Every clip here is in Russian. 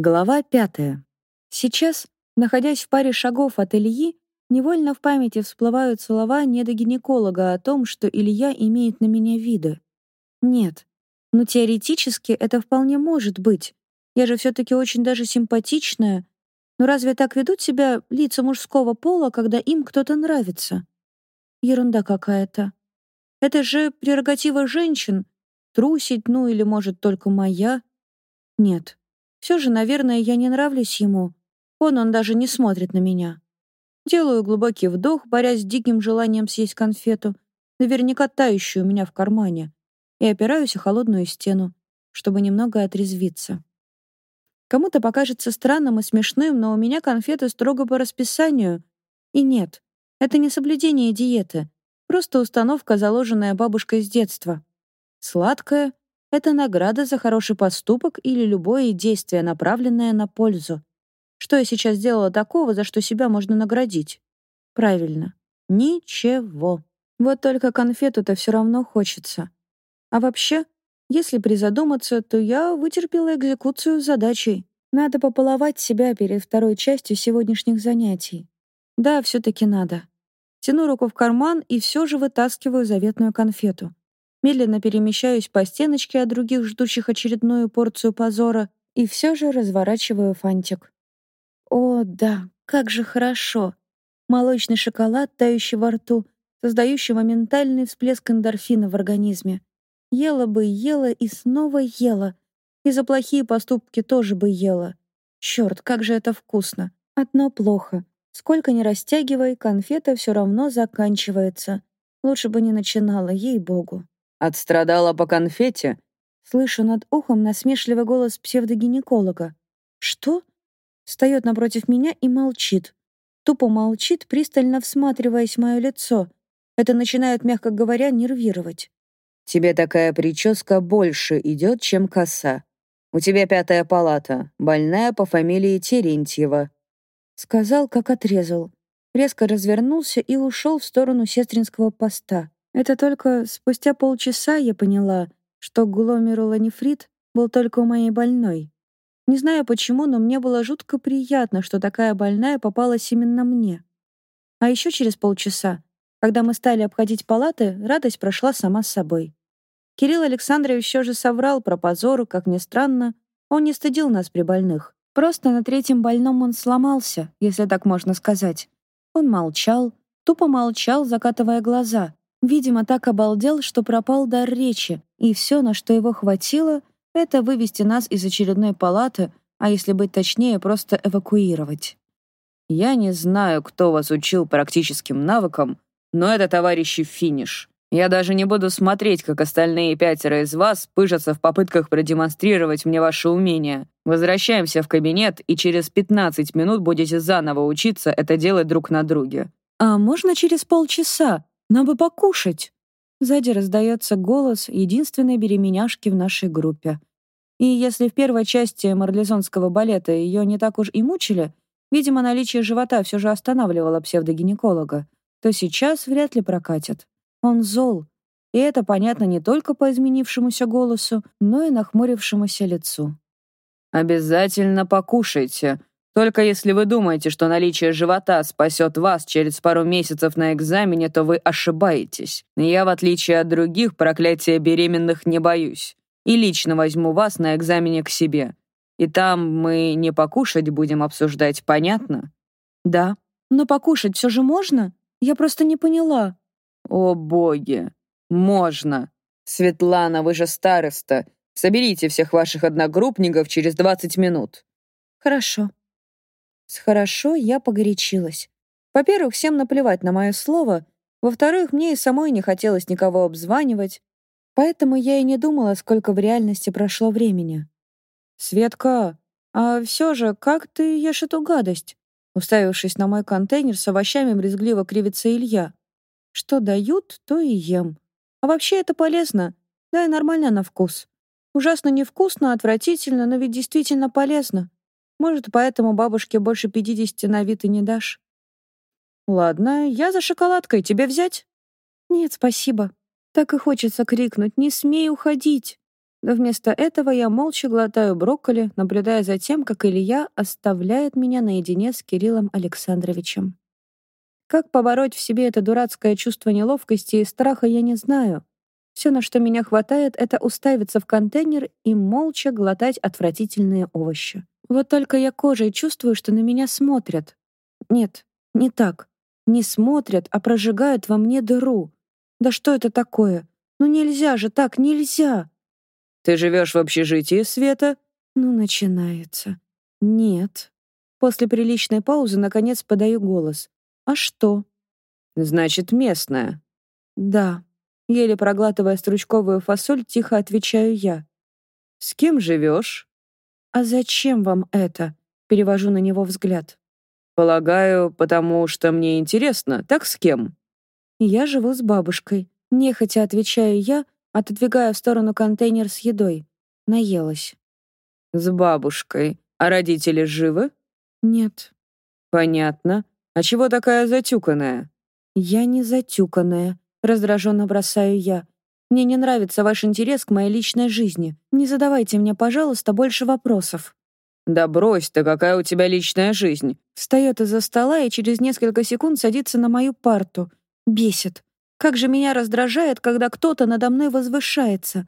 Глава пятая. Сейчас, находясь в паре шагов от Ильи, невольно в памяти всплывают слова недогинеколога о том, что Илья имеет на меня виды. Нет, ну теоретически это вполне может быть. Я же все-таки очень даже симпатичная. Но разве так ведут себя лица мужского пола, когда им кто-то нравится? Ерунда какая-то. Это же прерогатива женщин. Трусить, ну или, может, только моя. Нет, все же, наверное, я не нравлюсь ему. Он, он даже не смотрит на меня. Делаю глубокий вдох, борясь с диким желанием съесть конфету, наверняка тающую у меня в кармане, и опираюсь о холодную стену, чтобы немного отрезвиться. Кому-то покажется странным и смешным, но у меня конфеты строго по расписанию. И нет, это не соблюдение диеты, просто установка, заложенная бабушкой с детства. Сладкое это награда за хороший поступок или любое действие, направленное на пользу. Что я сейчас сделала такого, за что себя можно наградить? Правильно. Ничего. Вот только конфету-то все равно хочется. А вообще, если призадуматься, то я вытерпела экзекуцию с задачей. Надо пополовать себя перед второй частью сегодняшних занятий. Да, все-таки надо. Тяну руку в карман и все же вытаскиваю заветную конфету медленно перемещаюсь по стеночке от других ждущих очередную порцию позора и все же разворачиваю фантик. О, да, как же хорошо! Молочный шоколад, тающий во рту, создающий моментальный всплеск эндорфина в организме. Ела бы, ела и снова ела. И за плохие поступки тоже бы ела. Черт, как же это вкусно. Одно плохо. Сколько ни растягивай, конфета все равно заканчивается. Лучше бы не начинала, ей-богу. Отстрадала по конфете?» Слышу над ухом насмешливый голос псевдогинеколога. «Что?» Встает напротив меня и молчит. Тупо молчит, пристально всматриваясь в мое лицо. Это начинает, мягко говоря, нервировать. «Тебе такая прическа больше идет, чем коса. У тебя пятая палата, больная по фамилии Терентьева». Сказал, как отрезал. Резко развернулся и ушел в сторону сестринского поста. Это только спустя полчаса я поняла, что гломерулонефрит был только у моей больной. Не знаю почему, но мне было жутко приятно, что такая больная попалась именно мне. А еще через полчаса, когда мы стали обходить палаты, радость прошла сама собой. Кирилл Александрович все же соврал про позор, как ни странно, он не стыдил нас при больных. Просто на третьем больном он сломался, если так можно сказать. Он молчал, тупо молчал, закатывая глаза, Видимо, так обалдел, что пропал дар речи, и все, на что его хватило, это вывести нас из очередной палаты, а если быть точнее, просто эвакуировать. «Я не знаю, кто вас учил практическим навыкам, но это, товарищи, финиш. Я даже не буду смотреть, как остальные пятеро из вас пыжатся в попытках продемонстрировать мне ваше умение. Возвращаемся в кабинет, и через 15 минут будете заново учиться это делать друг на друге». «А можно через полчаса?» Нам бы покушать!» Сзади раздается голос единственной беременяшки в нашей группе. И если в первой части марлезонского балета ее не так уж и мучили, видимо, наличие живота все же останавливало псевдогинеколога, то сейчас вряд ли прокатит. Он зол. И это понятно не только по изменившемуся голосу, но и нахмурившемуся лицу. «Обязательно покушайте. Только если вы думаете, что наличие живота спасет вас через пару месяцев на экзамене, то вы ошибаетесь. Я, в отличие от других, проклятия беременных не боюсь. И лично возьму вас на экзамене к себе. И там мы не покушать будем обсуждать, понятно? Да. Но покушать все же можно? Я просто не поняла. О, боги. Можно. Светлана, вы же староста. Соберите всех ваших одногруппников через 20 минут. Хорошо. С «хорошо» я погорячилась. Во-первых, всем наплевать на мое слово. Во-вторых, мне и самой не хотелось никого обзванивать. Поэтому я и не думала, сколько в реальности прошло времени. «Светка, а все же, как ты ешь эту гадость?» Уставившись на мой контейнер с овощами, брезгливо кривится Илья. «Что дают, то и ем. А вообще это полезно. Да и нормально на вкус. Ужасно невкусно, отвратительно, но ведь действительно полезно. Может, поэтому бабушке больше пятидесяти на вид и не дашь? Ладно, я за шоколадкой. Тебе взять? Нет, спасибо. Так и хочется крикнуть «Не смей уходить!» Но вместо этого я молча глотаю брокколи, наблюдая за тем, как Илья оставляет меня наедине с Кириллом Александровичем. Как побороть в себе это дурацкое чувство неловкости и страха, я не знаю. Все, на что меня хватает, это уставиться в контейнер и молча глотать отвратительные овощи. Вот только я кожей чувствую, что на меня смотрят. Нет, не так. Не смотрят, а прожигают во мне дыру. Да что это такое? Ну нельзя же так, нельзя. Ты живешь в общежитии, Света? Ну, начинается. Нет. После приличной паузы, наконец, подаю голос. А что? Значит, местная. Да. Еле проглатывая стручковую фасоль, тихо отвечаю я. «С кем живешь?» «А зачем вам это?» Перевожу на него взгляд. «Полагаю, потому что мне интересно. Так с кем?» «Я живу с бабушкой». Нехотя отвечаю я, отодвигая в сторону контейнер с едой. Наелась. «С бабушкой. А родители живы?» «Нет». «Понятно. А чего такая затюканная?» «Я не затюканная. Раздраженно бросаю я. «Мне не нравится ваш интерес к моей личной жизни. Не задавайте мне, пожалуйста, больше вопросов». «Да брось ты, какая у тебя личная жизнь?» Встает из-за стола и через несколько секунд садится на мою парту. Бесит. Как же меня раздражает, когда кто-то надо мной возвышается.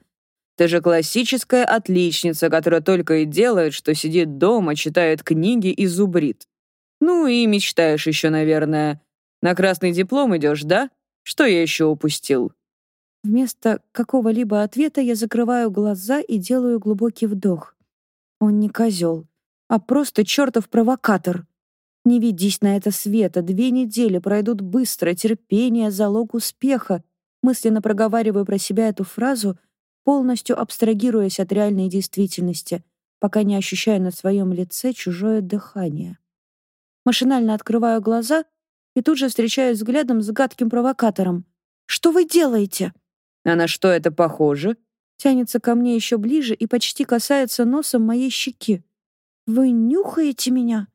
Ты же классическая отличница, которая только и делает, что сидит дома, читает книги и зубрит. Ну и мечтаешь еще, наверное. На красный диплом идешь, да? Что я еще упустил?» Вместо какого-либо ответа я закрываю глаза и делаю глубокий вдох. Он не козел, а просто чертов провокатор. Не ведись на это, Света, две недели пройдут быстро, терпение — залог успеха. Мысленно проговариваю про себя эту фразу, полностью абстрагируясь от реальной действительности, пока не ощущаю на своем лице чужое дыхание. Машинально открываю глаза — и тут же встречаюсь взглядом с гадким провокатором. «Что вы делаете?» «А на что это похоже?» Тянется ко мне еще ближе и почти касается носом моей щеки. «Вы нюхаете меня?»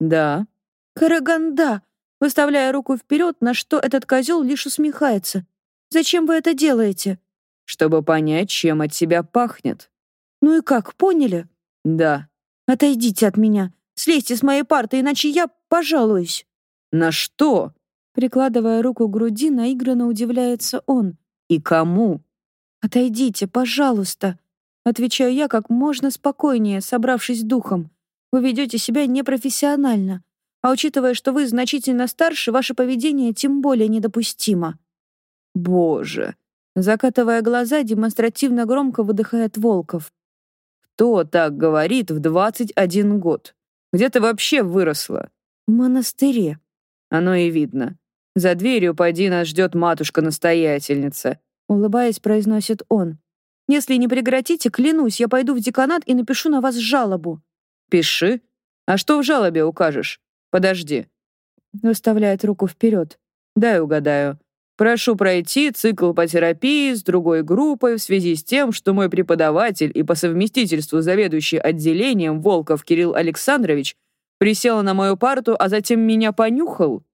«Да». «Караганда!» Выставляя руку вперед, на что этот козел лишь усмехается. «Зачем вы это делаете?» «Чтобы понять, чем от тебя пахнет». «Ну и как, поняли?» «Да». «Отойдите от меня. Слезьте с моей парты, иначе я пожалуюсь». «На что?» Прикладывая руку к груди, наигранно удивляется он. «И кому?» «Отойдите, пожалуйста!» Отвечаю я как можно спокойнее, собравшись духом. «Вы ведете себя непрофессионально. А учитывая, что вы значительно старше, ваше поведение тем более недопустимо». «Боже!» Закатывая глаза, демонстративно громко выдыхает Волков. «Кто так говорит в 21 год? Где ты вообще выросла?» «В монастыре», оно и видно. За дверью поди нас ждет матушка-настоятельница. Улыбаясь, произносит он. Если не прекратите, клянусь, я пойду в деканат и напишу на вас жалобу. Пиши. А что в жалобе укажешь? Подожди. Выставляет руку вперед. Дай угадаю. Прошу пройти цикл по терапии с другой группой в связи с тем, что мой преподаватель и по совместительству заведующий отделением Волков Кирилл Александрович Присела на мою парту, а затем меня понюхал?